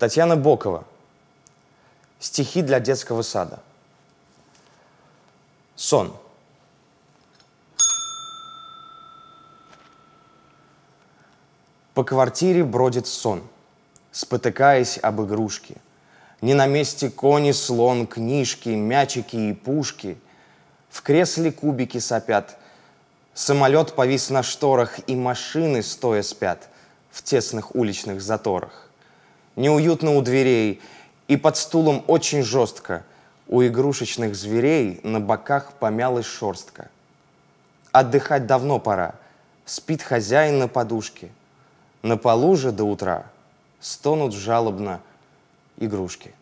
Татьяна Бокова. Стихи для детского сада. Сон. По квартире бродит сон, спотыкаясь об игрушки. Не на месте кони, слон, книжки, мячики и пушки. В кресле кубики сопят, самолет повис на шторах, и машины стоя спят в тесных уличных заторах. Неуютно у дверей, и под стулом очень жестко у игрушечных зверей на боках помялась шерстка. Отдыхать давно пора, спит хозяин на подушке – на полу же до утра стонут жалобно игрушки.